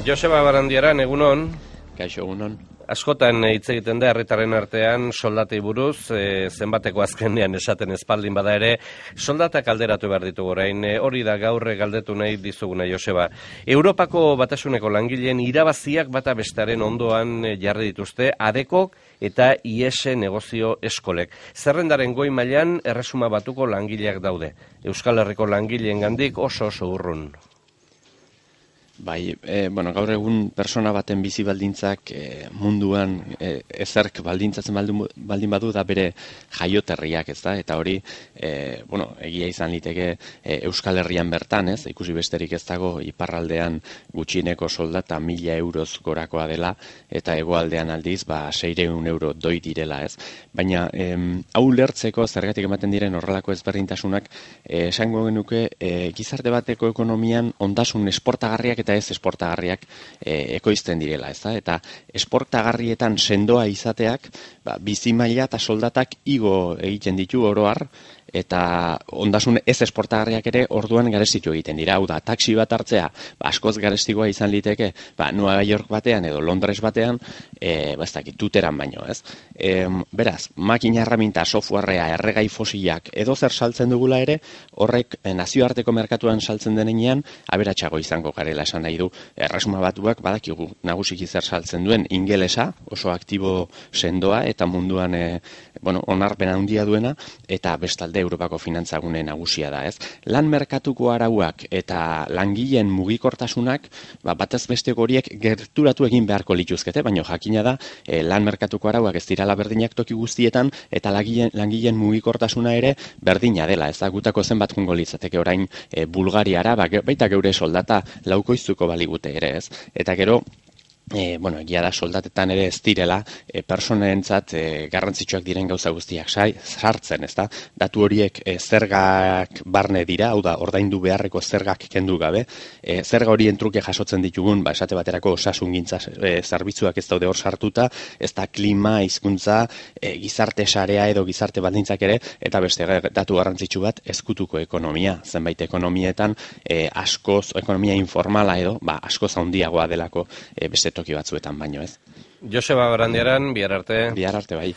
Joseba Barandiaran, egunon. Kaixo, egunon. Askotan hitz egiten da herritaren artean soldatei buruz, e, zenbateko azkenean esaten espaldin bada ere, soldatak alderatu behar ditugu orain, e, hori da gaurre galdetu nahi dizuguna Joseba. Europako batasuneko langileen irabaziak bata bestaren ondoan jarri dituzte, adekok eta IES negozio eskolek. Zerrendaren goi mailan erresuma batuko langileak daude. Euskal Herriko langileen gandik oso oso urrun. Bai, e, bueno, gaur egun persona baten bizi baldintzak e, munduan e, ezerk baldintzatzen baldin, baldin badu da bere jaioterriak, ez da? Eta hori, e, bueno, egia izan liteke e, Euskal Herrian bertan, ez? Ikusi besterik ez dago iparraldean gutxineko soldata mila euroz gorakoa dela, eta hegoaldean aldiz, ba, seireun euro doi direla, ez? Baina, em, hau lertzeko, zergatik ematen diren horrelako ezberdintasunak, esango genuke, e, gizarte bateko ekonomian ondasun esportagarriak eta eta ez esportagarriak e, ekoizten direla, ez da? Eta esportagarrietan sendoa izateak, ba, bizi maila eta soldatak igo egiten ditu oroar, eta ondasun ez esportagarriak ere orduan garestitu egiten dira. Hau da, taksi bat hartzea, ba, askoz garestikoa izan liteke, ba, Nueva York batean edo Londres batean, e, ba, dakit, tuteran baino, ez? E, beraz, makina erraminta, softwarea, erregai fosilak, edo zer saltzen dugula ere, horrek e, nazioarteko merkatuan saltzen denean, aberatsago izango garela esan nahi du. Erresuma batuak, badakigu, nagusiki zer saltzen duen, ingelesa, oso aktibo sendoa, eta munduan, e, bueno, onarpena handia duena, eta bestalde Europako finantzagune nagusia da, ez? Lan merkatuko arauak eta langileen mugikortasunak, ba, batez besteko horiek gerturatu egin beharko lituzkete, baina jakina da, e, lan merkatuko arauak ez dirala berdinak toki guztietan, eta langileen, langileen mugikortasuna ere berdina dela, ez da, gutako zenbat jungo litzateke orain e, Bulgariara, ba, baita geure soldata laukoizuko baligute ere, ez? Eta gero, E, bueno, egia da soldatetan ere ez direla e, personentzat e, garrantzitsuak diren gauza guztiak sai, sartzen, ezta? Datu horiek e, zergak barne dira, hau da, ordaindu beharreko zergak kendu gabe. E, zerga horien truke jasotzen ditugun, ba, esate baterako osasungintza e, zerbitzuak ez daude hor sartuta, ez da klima, hizkuntza, e, gizarte sarea edo gizarte baldintzak ere, eta beste datu garrantzitsu bat, ezkutuko ekonomia. Zenbait ekonomietan, e, askoz, ekonomia informala edo, ba, askoz handiagoa delako e, beste toki batzuetan baino, ez? Joseba Barandiaran, bihar arte. Bihar arte, bai.